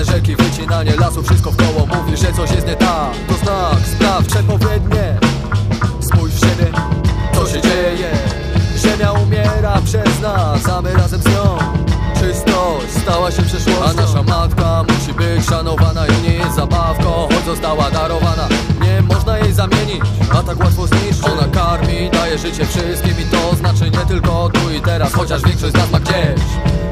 Zatrufane rzeki, wycinanie lasu Wszystko w koło mówi, że coś jest nie tak. To znak, sprawdź przepowiednie. Spójrz w siebie, co się dzieje. Ziemia umiera przez nas, a my razem z nią. Czystość stała się przeszłością. A nasza matka musi być szanowana I nie jest zabawką, choć została darowana. Nie można jej zamienić, a tak łatwo zniszczyć. Ona karmi, daje życie wszystkim I to znaczy nie tylko tu i teraz Chociaż większość z nas ma gdzieś.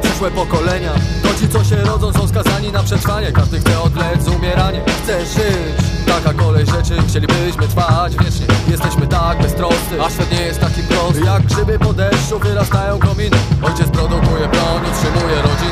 Przyszłe pokolenia, to ci co rodzą są skazani na przetrwanie. Każdy chce odlec umieranie, chce żyć. Taka kolej rzeczy, chcielibyśmy trwać wiecznie. Jesteśmy tak beztroscy, a świat nie jest taki prosty. Jak grzyby po deszczu wyrastają kominy. Ojciec produkuje broń, utrzymuje rodzinę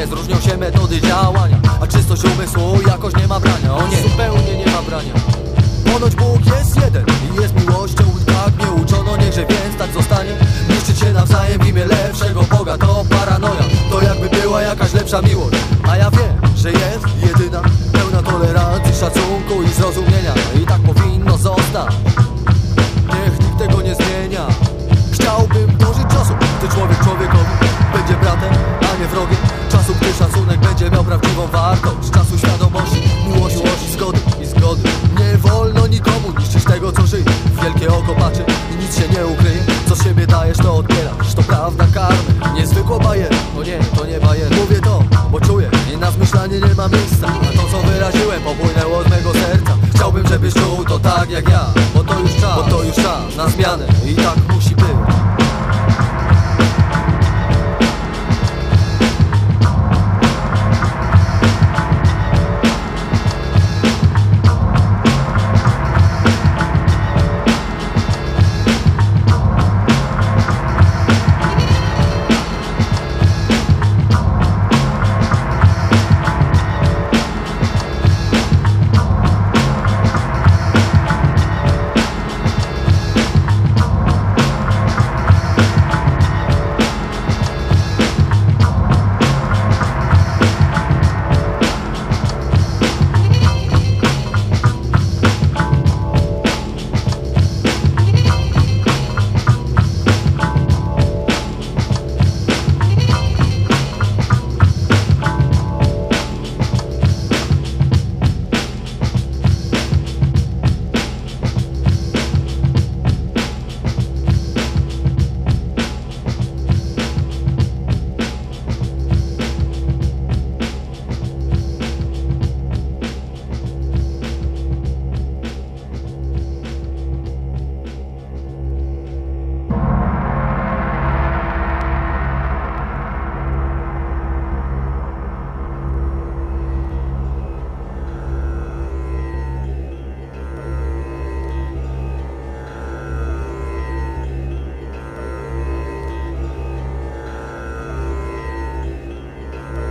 pies, różnią się metody działania. A czystość umysłu jakoś nie ma brania. O nie, zupełnie nie ma brania. Ponoć Bóg jest jeden i jest miłością. I tak mnie uczono, niechże więc tak zostanie. Niszczyć się nawzajem w imię lepszego Boga To paranoja, to jakby była jakaś lepsza miłość. A ja wiem, że jest jedyna Pełna tolerancji, szacunku i zrozumienia. I tak powinno zostać nic się nie ukryje Co siebie dajesz, to odbierasz. To prawda karmy, niezwykła bajer O nie, to nie bajer Mówię to, bo czuję i na zmyślanie nie ma miejsca. A to, co wyraziłem, popłynęło z mego serca. Chciałbym, żebyś czuł to tak jak ja Bo to już czas, bo to już czas na zmianę. I tak musi